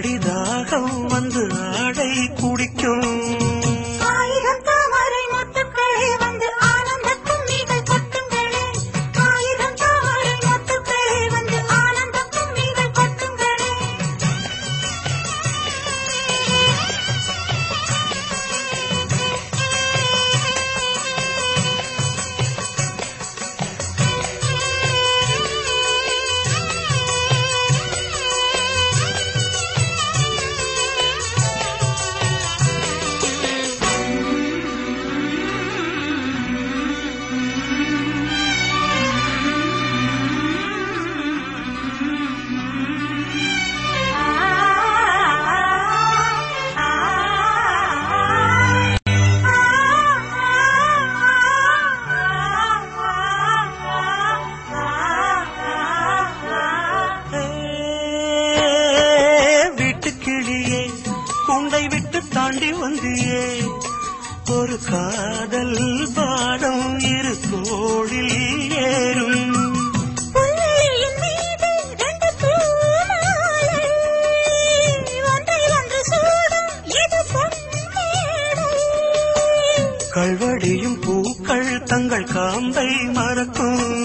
ಪಡಿದ உண்டை விட்டு தாண்டி வந்தியே. ஒரு காதல் பாடம் இரு கோடில் ஏறும். கல்வடியும் பூக்கள் தங்கள் காம்பை மறக்கும்.